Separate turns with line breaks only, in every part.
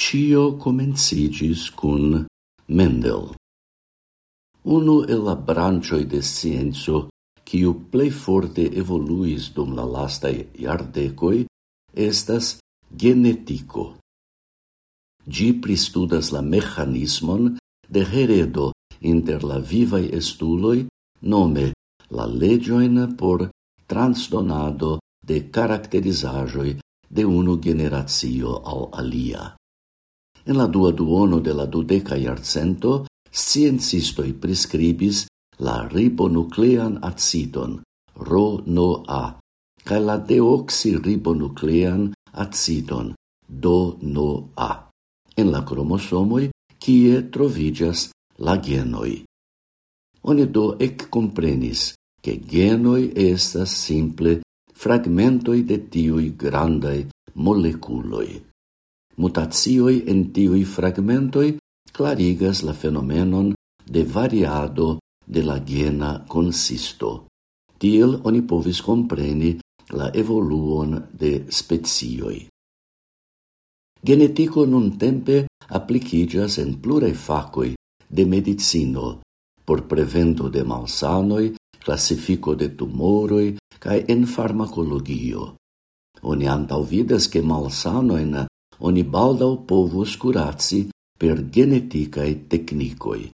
cio comencigis cun Mendel. Uno e la brancioi de scienzo, quiu plei forte evoluis dum la lastai iardecoi, estas genetico. Gi pristudas la mechanismon de heredo inter la vivai estuloi, nome la legioin por transdonado de caracterizajoi de unu generatio al alia. En la dua duono de la dudeca iarcento, sciencistoi prescribis la ribonuclean acidon, RO-NO-A, cae la deoxiribonuclean acidon, DO-NO-A, en la cromosomoi kie trovigas la genoi. Oni do ec comprenis che genoi estas simple fragmentoi de tiui grandai moleculoi mutatioi en tiui fragmentoi clarigas la fenomenon de variado de la gena consisto. Tiel oni povis compreni la evoluon de spezioi. Genetico nun tempe applicigas en plurei facoi de medicino por prevento de malsanoi, classifico de tumoroi, cae en farmacologio. Oni antau vidas che malsanoin oni baldau povus curaci per geneticae technicoi.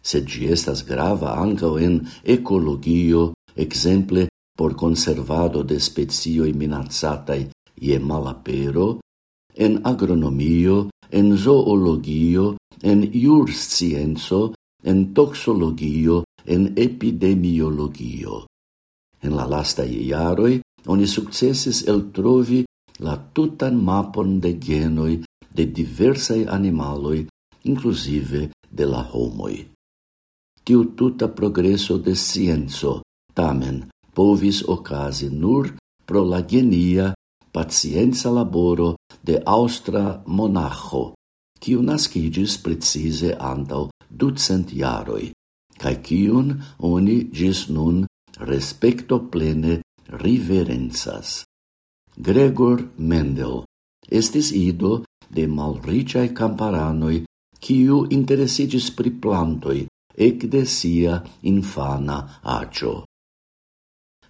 Sed gi estas grava ancao en ecologio, exemple por conservado de spezioi minazzatai ie malapero, en agronomio, en zoologio, en iurscienzo, en toxologio, en epidemiologio. En la lasta iaroi oni successis el trovi la tutan mapon de genoi de diversai animaloi, inclusive de la homoi. Tiu tuta progresso de scienzo, tamen, povis ocasi nur pro la genia pacienza laboro de austra monacho, quiu nascigis precise antau ducent iaroi, cae quiun oni gis nun respecto plene riverenzas. Gregor Mendel estis ido de malriciae camparanoi quiu interesigis pri plantoi ec de sia infana aĝo.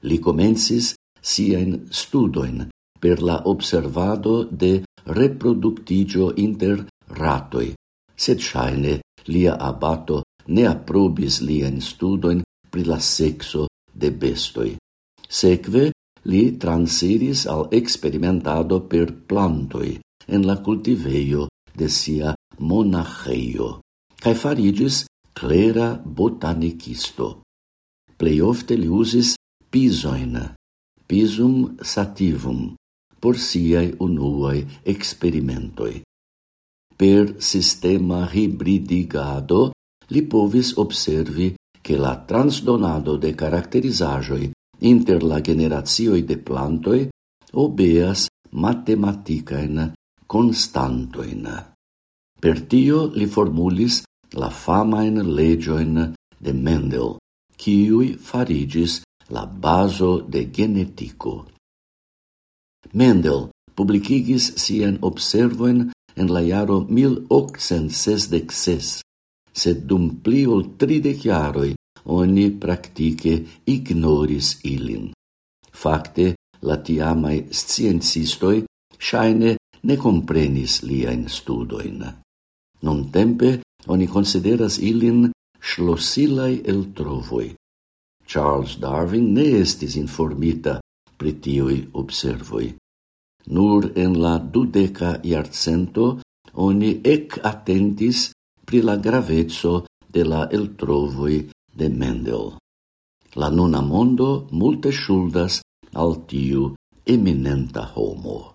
Li comensis siajn studoin per la observado de reproductigio inter ratoi, sed shaine lia abato ne aprobis lien studoin pri la sexo de bestoi. Seque, Li transiris al experimentado per plantoi en la cultiveio de sia monacheio, cae farigis clera botanicisto. Plei ofte li usis pisoin, pisum sativum, por siai unuae experimentoi. Per sistema hibridigado, li povis observi che la transdonado de caracterizajoi inter la generazioi de plantoi obeas matematicaen constantoin. Per tio li formulis la famaen legioin de Mendel, quiui farigis la baso de genetico. Mendel publicigis sian observoin en la jaro 1866, sed dum pli ol tridec jaroi oni practice ignoris ilin. Fakte, la tiamai sciencistoi shaine ne comprenis liain studoin. Non tempe oni consideras ilin schlossilai el trovoi. Charles Darwin ne estis informita pri tiui observoi. Nur en la dudeca iarcento oni ec attentis pri la gravezzo de la eltrovoi de Mendel. La nuna mondo multe schuldas al tiu eminenta homo.